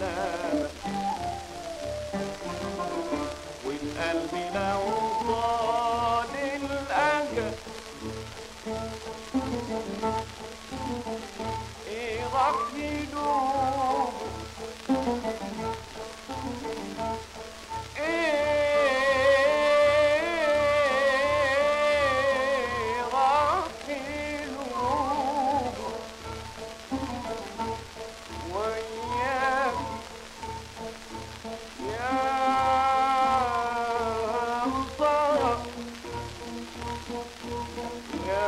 بلادك والقلب لو Yeah.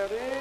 Ready?